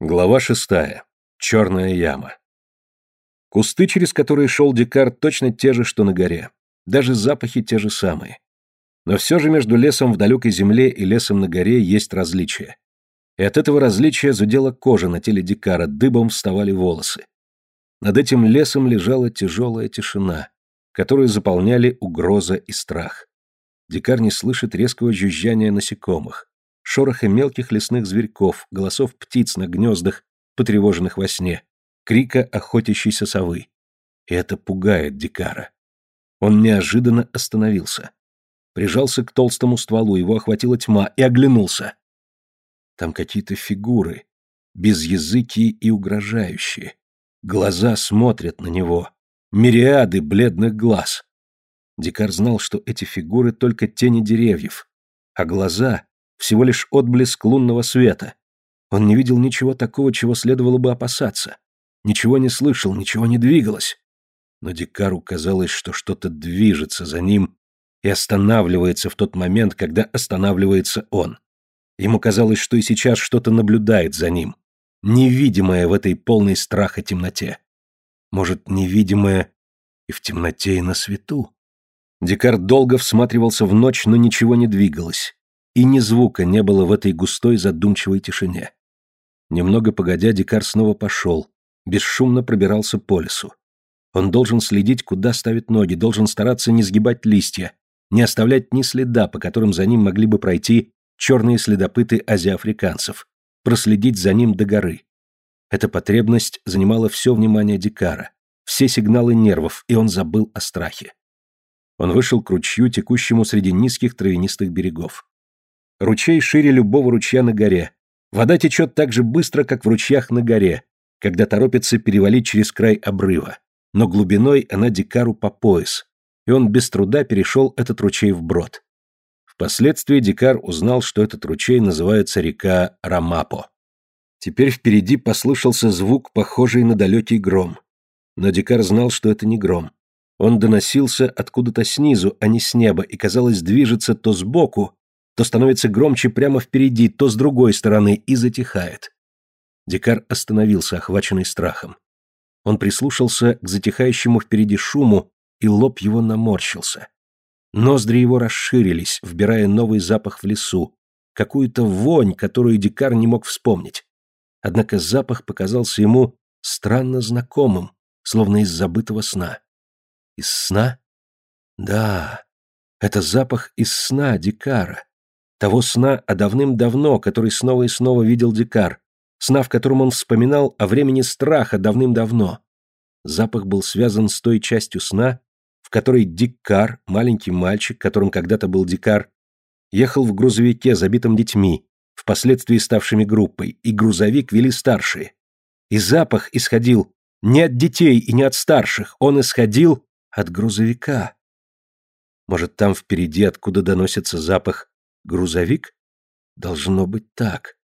Глава шестая. Черная яма. Кусты, через которые шел Дикар, точно те же, что на горе. Даже запахи те же самые. Но все же между лесом в далекой земле и лесом на горе есть различия. И от этого различия зудела кожа на теле Дикара, дыбом вставали волосы. Над этим лесом лежала тяжелая тишина, которую заполняли угроза и страх. Дикар не слышит резкого жужжания насекомых, шороха мелких лесных зверьков, голосов птиц на гнездах, потревоженных во сне, крика охотящейся совы. И это пугает Дикара. Он неожиданно остановился. Прижался к толстому стволу, его охватила тьма, и оглянулся. Там какие-то фигуры, безязыкие и угрожающие. Глаза смотрят на него. Мириады бледных глаз. Дикар знал, что эти фигуры только тени деревьев, а глаза — всего лишь отблеск лунного света. Он не видел ничего такого, чего следовало бы опасаться. Ничего не слышал, ничего не двигалось. Но Дикару казалось, что что-то движется за ним и останавливается в тот момент, когда останавливается он. Ему казалось, что и сейчас что-то наблюдает за ним, невидимое в этой полной страха темноте. Может, невидимое и в темноте, и на свету? Дикар долго всматривался в ночь, но ничего не двигалось, и ни звука не было в этой густой задумчивой тишине. Немного погодя, Дикар снова пошел, бесшумно пробирался по лесу. Он должен следить, куда ставит ноги, должен стараться не сгибать листья, не оставлять ни следа, по которым за ним могли бы пройти черные следопыты азиафриканцев, проследить за ним до горы. Эта потребность занимала все внимание Дикара, все сигналы нервов, и он забыл о страхе. Он вышел к ручью, текущему среди низких травянистых берегов. Ручей шире любого ручья на горе. Вода течет так же быстро, как в ручьях на горе, когда торопится перевалить через край обрыва. Но глубиной она Дикару по пояс, и он без труда перешел этот ручей вброд. Впоследствии Дикар узнал, что этот ручей называется река Рамапо. Теперь впереди послышался звук, похожий на далекий гром. Но Дикар знал, что это не гром. Он доносился откуда-то снизу, а не с неба, и, казалось, движется то сбоку, то становится громче прямо впереди, то с другой стороны, и затихает. Дикар остановился, охваченный страхом. Он прислушался к затихающему впереди шуму, и лоб его наморщился. Ноздри его расширились, вбирая новый запах в лесу, какую-то вонь, которую Дикар не мог вспомнить. Однако запах показался ему странно знакомым, словно из забытого сна. Из сна? Да, это запах из сна Дикара. Того сна о давным-давно, который снова и снова видел Дикар. Сна, в котором он вспоминал о времени страха давным-давно. Запах был связан с той частью сна, в которой Дикар, маленький мальчик, которым когда-то был Дикар, ехал в грузовике, забитом детьми, впоследствии ставшими группой, и грузовик вели старшие. И запах исходил не от детей и не от старших, он исходил от грузовика. Может, там впереди, откуда доносится запах, грузовик? Должно быть так.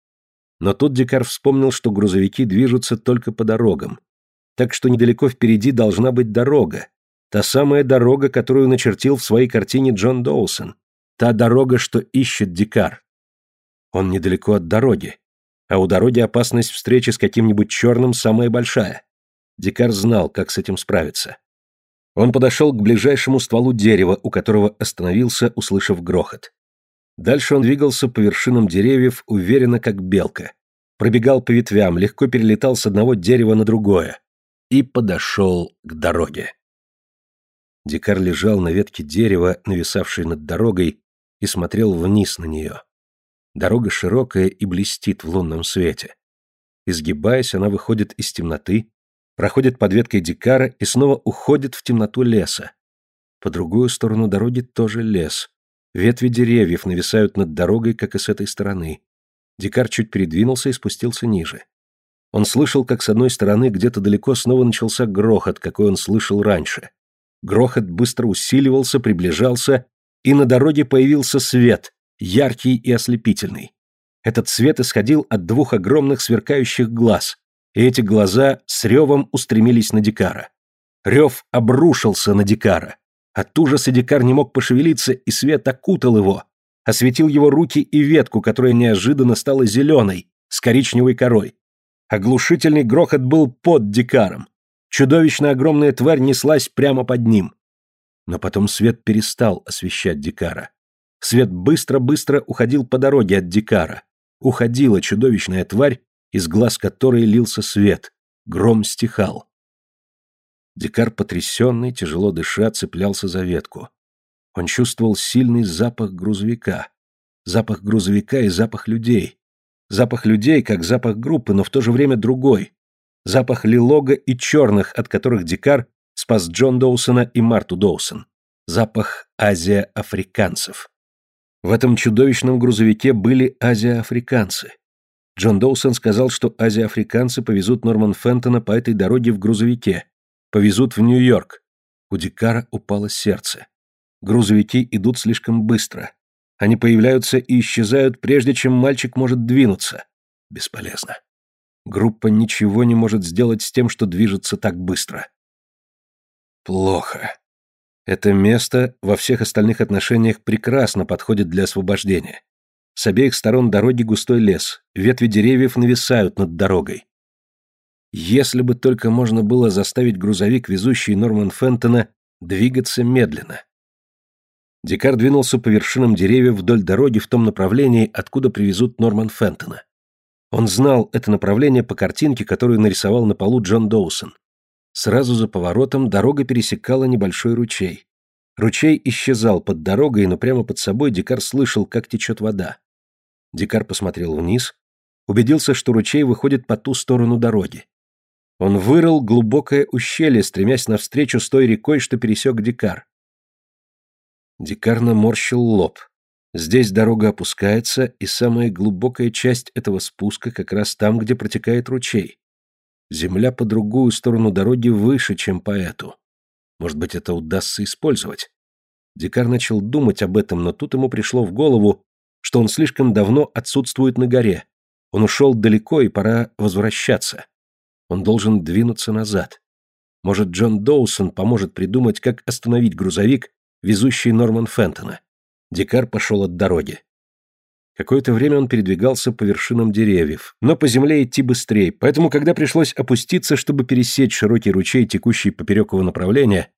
Но тут Дикар вспомнил, что грузовики движутся только по дорогам. Так что недалеко впереди должна быть дорога. Та самая дорога, которую начертил в своей картине Джон Доусон. Та дорога, что ищет Дикар. Он недалеко от дороги. А у дороги опасность встречи с каким-нибудь черным самая большая. Дикар знал, как с этим справиться. Он подошел к ближайшему стволу дерева, у которого остановился, услышав грохот. Дальше он двигался по вершинам деревьев, уверенно, как белка. Пробегал по ветвям, легко перелетал с одного дерева на другое. И подошел к дороге. Дикар лежал на ветке дерева, нависавшей над дорогой, и смотрел вниз на нее. Дорога широкая и блестит в лунном свете. Изгибаясь, она выходит из темноты, проходит под веткой дикара и снова уходит в темноту леса. По другую сторону дороги тоже лес. Ветви деревьев нависают над дорогой, как и с этой стороны. Дикар чуть передвинулся и спустился ниже. Он слышал, как с одной стороны где-то далеко снова начался грохот, какой он слышал раньше. Грохот быстро усиливался, приближался, и на дороге появился свет, яркий и ослепительный. Этот свет исходил от двух огромных сверкающих глаз, и эти глаза с ревом устремились на Дикара. Рев обрушился на Дикара. От ужаса Дикар не мог пошевелиться, и свет окутал его, осветил его руки и ветку, которая неожиданно стала зеленой, с коричневой корой. Оглушительный грохот был под Дикаром. Чудовищно огромная тварь неслась прямо под ним. Но потом свет перестал освещать Дикара. Свет быстро-быстро уходил по дороге от Дикара. Уходила чудовищная тварь, из глаз которой лился свет. Гром стихал. Дикар, потрясенный, тяжело дыша, цеплялся за ветку. Он чувствовал сильный запах грузовика. Запах грузовика и запах людей. Запах людей, как запах группы, но в то же время другой. Запах лилога и черных, от которых Дикар спас Джон Доусона и Марту Доусон. Запах азия-африканцев. В этом чудовищном грузовике были азия-африканцы. Джон Доусон сказал, что азия-африканцы повезут Норман Фентона по этой дороге в грузовике. Повезут в Нью-Йорк. У Дикара упало сердце. Грузовики идут слишком быстро. Они появляются и исчезают, прежде чем мальчик может двинуться. Бесполезно. Группа ничего не может сделать с тем, что движется так быстро. Плохо. Это место во всех остальных отношениях прекрасно подходит для освобождения. С обеих сторон дороги густой лес, ветви деревьев нависают над дорогой. Если бы только можно было заставить грузовик, везущий Норман Фентона, двигаться медленно. Дикар двинулся по вершинам деревьев вдоль дороги в том направлении, откуда привезут Норман Фентона. Он знал это направление по картинке, которую нарисовал на полу Джон Доусон. Сразу за поворотом дорога пересекала небольшой ручей. Ручей исчезал под дорогой, но прямо под собой Дикар слышал, как течет вода. Дикар посмотрел вниз, убедился, что ручей выходит по ту сторону дороги. Он вырыл глубокое ущелье, стремясь навстречу с той рекой, что пересек Дикар. Дикар наморщил лоб. Здесь дорога опускается, и самая глубокая часть этого спуска как раз там, где протекает ручей. Земля по другую сторону дороги выше, чем по эту. Может быть, это удастся использовать. Дикар начал думать об этом, но тут ему пришло в голову, что он слишком давно отсутствует на горе. Он ушел далеко, и пора возвращаться. Он должен двинуться назад. Может, Джон Доусон поможет придумать, как остановить грузовик, везущий Норман Фентона. Дикар пошел от дороги. Какое-то время он передвигался по вершинам деревьев, но по земле идти быстрее, поэтому, когда пришлось опуститься, чтобы пересечь широкий ручей, текущий поперек его направления,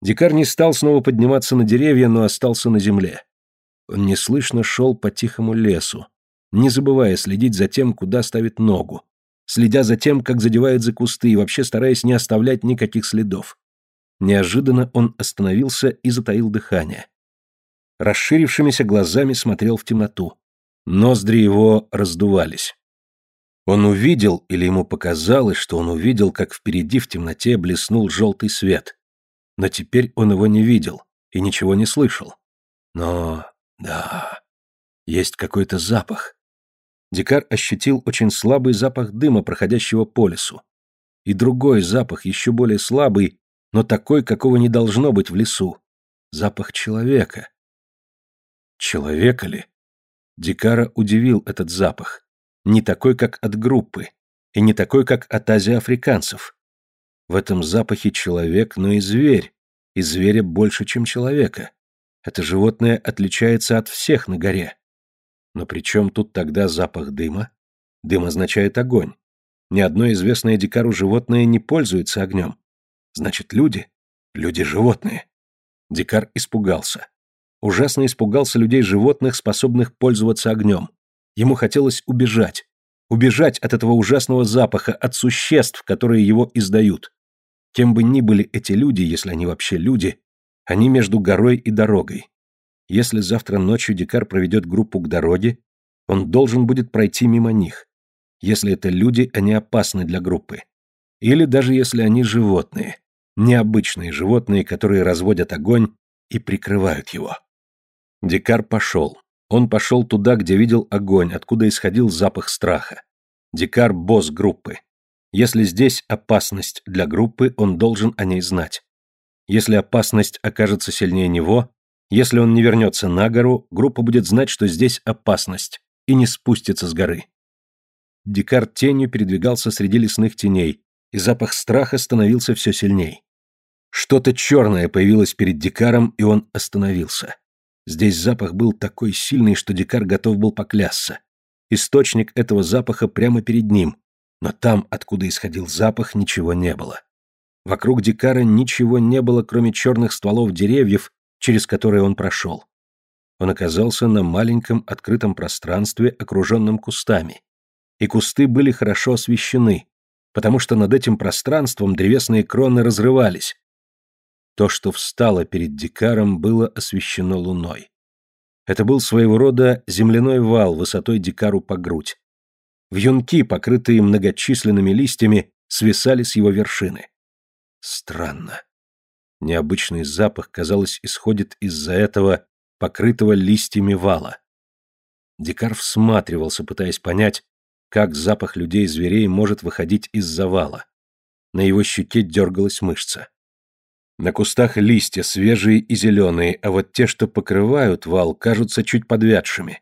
Дикар не стал снова подниматься на деревья, но остался на земле. Он неслышно шел по тихому лесу, не забывая следить за тем, куда ставит ногу, следя за тем, как задевает за кусты и вообще стараясь не оставлять никаких следов. Неожиданно он остановился и затаил дыхание. Расширившимися глазами смотрел в темноту. Ноздри его раздувались. Он увидел, или ему показалось, что он увидел, как впереди в темноте блеснул желтый свет. Но теперь он его не видел и ничего не слышал. Но да, есть какой-то запах. Дикар ощутил очень слабый запах дыма, проходящего по лесу. И другой запах, еще более слабый, но такой, какого не должно быть в лесу. Запах человека. Человека ли? Дикара удивил этот запах. Не такой, как от группы, и не такой, как от азиафриканцев. В этом запахе человек, но и зверь, и зверя больше, чем человека. Это животное отличается от всех на горе. Но при чем тут тогда запах дыма? Дым означает огонь. Ни одно известное дикару животное не пользуется огнем. Значит, люди? Люди-животные. Дикар испугался. Ужасно испугался людей-животных, способных пользоваться огнем. Ему хотелось убежать. Убежать от этого ужасного запаха, от существ, которые его издают. Кем бы ни были эти люди, если они вообще люди, они между горой и дорогой. Если завтра ночью Дикар проведет группу к дороге, он должен будет пройти мимо них. Если это люди, они опасны для группы. Или даже если они животные. Необычные животные, которые разводят огонь и прикрывают его. Дикар пошел. Он пошел туда, где видел огонь, откуда исходил запах страха. Дикар – босс группы. Если здесь опасность для группы, он должен о ней знать. Если опасность окажется сильнее него, если он не вернется на гору, группа будет знать, что здесь опасность, и не спустится с горы. Дикар тенью передвигался среди лесных теней, и запах страха становился все сильней. Что-то черное появилось перед Дикаром, и он остановился. Здесь запах был такой сильный, что Дикар готов был поклясться. Источник этого запаха прямо перед ним. Но там, откуда исходил запах, ничего не было. Вокруг Дикара ничего не было, кроме черных стволов деревьев, через которые он прошел. Он оказался на маленьком открытом пространстве, окруженном кустами. И кусты были хорошо освещены, потому что над этим пространством древесные кроны разрывались. То, что встало перед Дикаром, было освещено луной. Это был своего рода земляной вал высотой Дикару по грудь. Вьюнки, покрытые многочисленными листьями, свисали с его вершины. Странно. Необычный запах, казалось, исходит из-за этого покрытого листьями вала. Дикар всматривался, пытаясь понять, как запах людей и зверей может выходить из завала. На его щеке дергалась мышца. На кустах листья свежие и зеленые, а вот те, что покрывают вал, кажутся чуть подвядшими.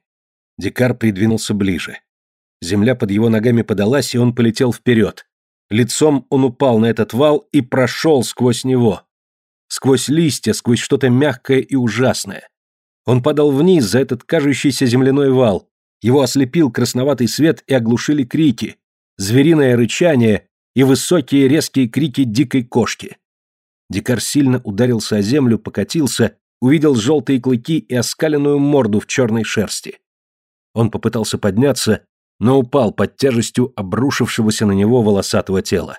Дикар придвинулся ближе. Земля под его ногами подалась, и он полетел вперед. Лицом он упал на этот вал и прошел сквозь него. Сквозь листья, сквозь что-то мягкое и ужасное. Он падал вниз за этот кажущийся земляной вал. Его ослепил красноватый свет и оглушили крики. Звериное рычание и высокие резкие крики дикой кошки. Дикар сильно ударился о землю, покатился, увидел желтые клыки и оскаленную морду в черной шерсти. Он попытался подняться, но упал под тяжестью обрушившегося на него волосатого тела.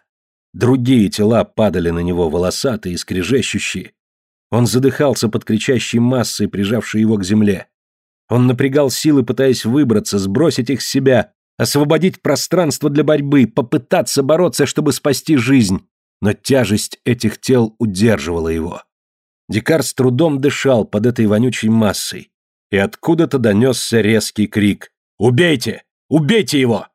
Другие тела падали на него волосатые и скрежещущие. Он задыхался под кричащей массой, прижавшей его к земле. Он напрягал силы, пытаясь выбраться, сбросить их с себя, освободить пространство для борьбы, попытаться бороться, чтобы спасти жизнь. Но тяжесть этих тел удерживала его. Дикар с трудом дышал под этой вонючей массой. И откуда-то донесся резкий крик «Убейте! Убейте его!»